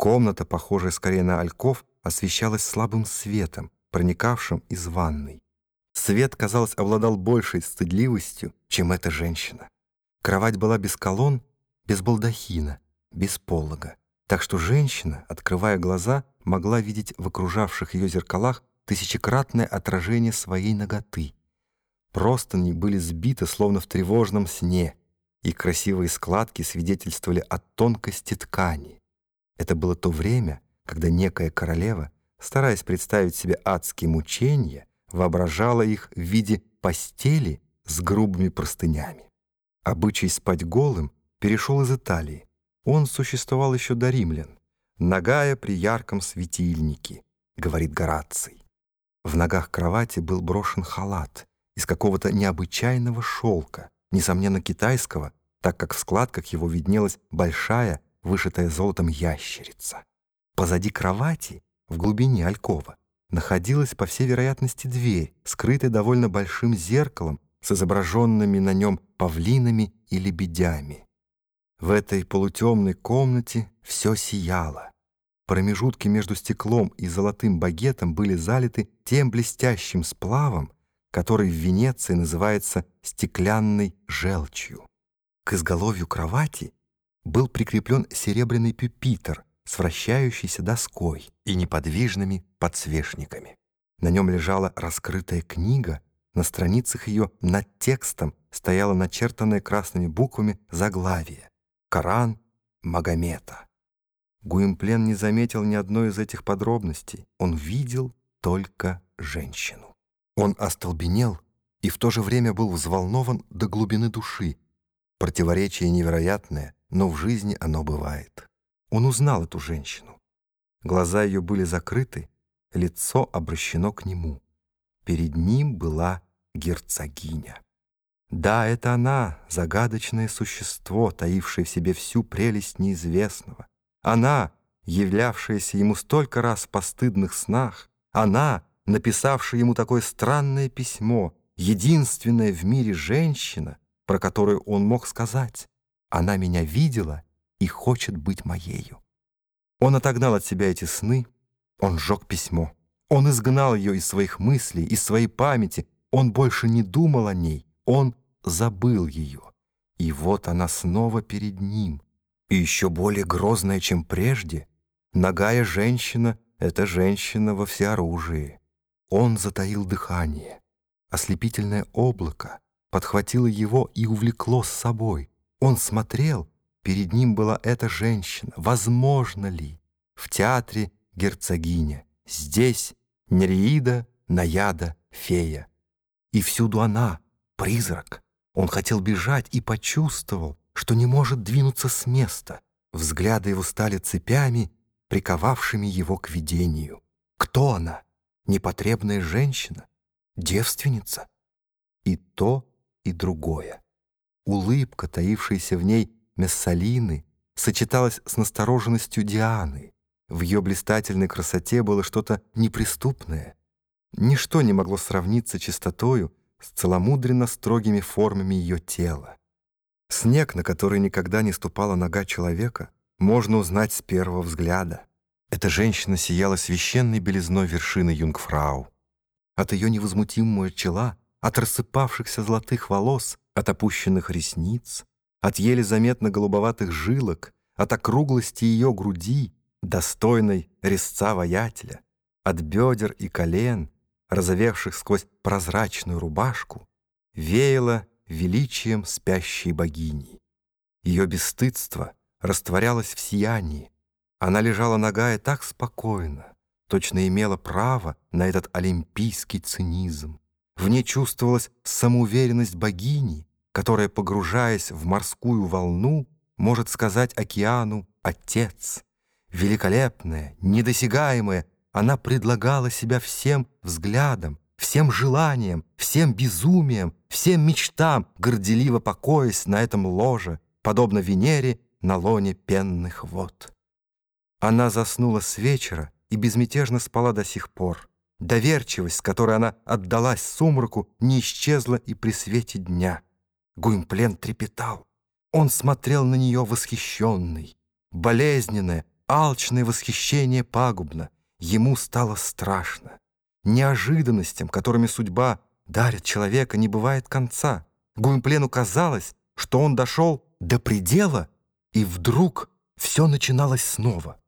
Комната, похожая скорее на альков, освещалась слабым светом, проникавшим из ванной. Свет, казалось, обладал большей стыдливостью, чем эта женщина. Кровать была без колонн, без балдахина, без полога. Так что женщина, открывая глаза, могла видеть в окружавших ее зеркалах тысячекратное отражение своей ноготы. Простыни были сбиты, словно в тревожном сне, и красивые складки свидетельствовали о тонкости ткани. Это было то время, когда некая королева, стараясь представить себе адские мучения, воображала их в виде постели с грубыми простынями. Обычай спать голым перешел из Италии. Он существовал еще до римлян. «Ногая при ярком светильнике», — говорит Гораций. В ногах кровати был брошен халат из какого-то необычайного шелка, несомненно китайского, так как в складках его виднелась большая, вышитая золотом ящерица. Позади кровати, в глубине алькова, находилась, по всей вероятности, дверь, скрытая довольно большим зеркалом с изображенными на нем павлинами и лебедями. В этой полутемной комнате все сияло. Промежутки между стеклом и золотым багетом были залиты тем блестящим сплавом, который в Венеции называется стеклянной желчью. К изголовью кровати был прикреплен серебряный пюпитр с вращающейся доской и неподвижными подсвечниками. На нем лежала раскрытая книга, на страницах ее над текстом стояло начертанное красными буквами заглавие «Коран Магомета». Гуимплен не заметил ни одной из этих подробностей. Он видел только женщину. Он остолбенел и в то же время был взволнован до глубины души. Противоречие невероятное, но в жизни оно бывает. Он узнал эту женщину. Глаза ее были закрыты, лицо обращено к нему. Перед ним была герцогиня. Да, это она, загадочное существо, таившее в себе всю прелесть неизвестного. Она, являвшаяся ему столько раз в постыдных снах. Она, написавшая ему такое странное письмо, единственная в мире женщина, про которую он мог сказать «Она меня видела и хочет быть моею». Он отогнал от себя эти сны, он сжег письмо. Он изгнал ее из своих мыслей, из своей памяти. Он больше не думал о ней, он забыл ее. И вот она снова перед ним. И еще более грозная, чем прежде. Ногая женщина — это женщина во всеоружии. Он затаил дыхание. Ослепительное облако подхватило его и увлекло с собой. Он смотрел, перед ним была эта женщина. Возможно ли? В театре герцогиня. Здесь Нереида, Наяда, фея. И всюду она, призрак. Он хотел бежать и почувствовал, что не может двинуться с места. Взгляды его стали цепями, приковавшими его к видению. Кто она? Непотребная женщина? Девственница? И то, и другое. Улыбка, таившаяся в ней Мессалины, сочеталась с настороженностью Дианы. В ее блистательной красоте было что-то неприступное. Ничто не могло сравниться чистотою с целомудренно строгими формами ее тела. Снег, на который никогда не ступала нога человека, можно узнать с первого взгляда. Эта женщина сияла священной белизной вершины Юнгфрау. От ее невозмутимого чела, от рассыпавшихся золотых волос, от опущенных ресниц, от еле заметно голубоватых жилок, от округлости ее груди — достойной резца воятеля, от бедер и колен, разовевших сквозь прозрачную рубашку, веяло величием спящей богини. Ее бесстыдство растворялось в сиянии. Она лежала ногая так спокойно, точно имела право на этот олимпийский цинизм. В ней чувствовалась самоуверенность богини, которая, погружаясь в морскую волну, может сказать океану «Отец» великолепная, недосягаемая, она предлагала себя всем взглядам, всем желаниям, всем безумиям, всем мечтам, горделиво покоясь на этом ложе, подобно Венере на лоне пенных вод. Она заснула с вечера и безмятежно спала до сих пор. Доверчивость, с которой она отдалась сумраку, не исчезла и при свете дня. Гуимплен трепетал. Он смотрел на нее восхищенный. Болезненная, алчное восхищение пагубно. Ему стало страшно. Неожиданностям, которыми судьба дарит человека, не бывает конца. Гуимплену казалось, что он дошел до предела, и вдруг все начиналось снова.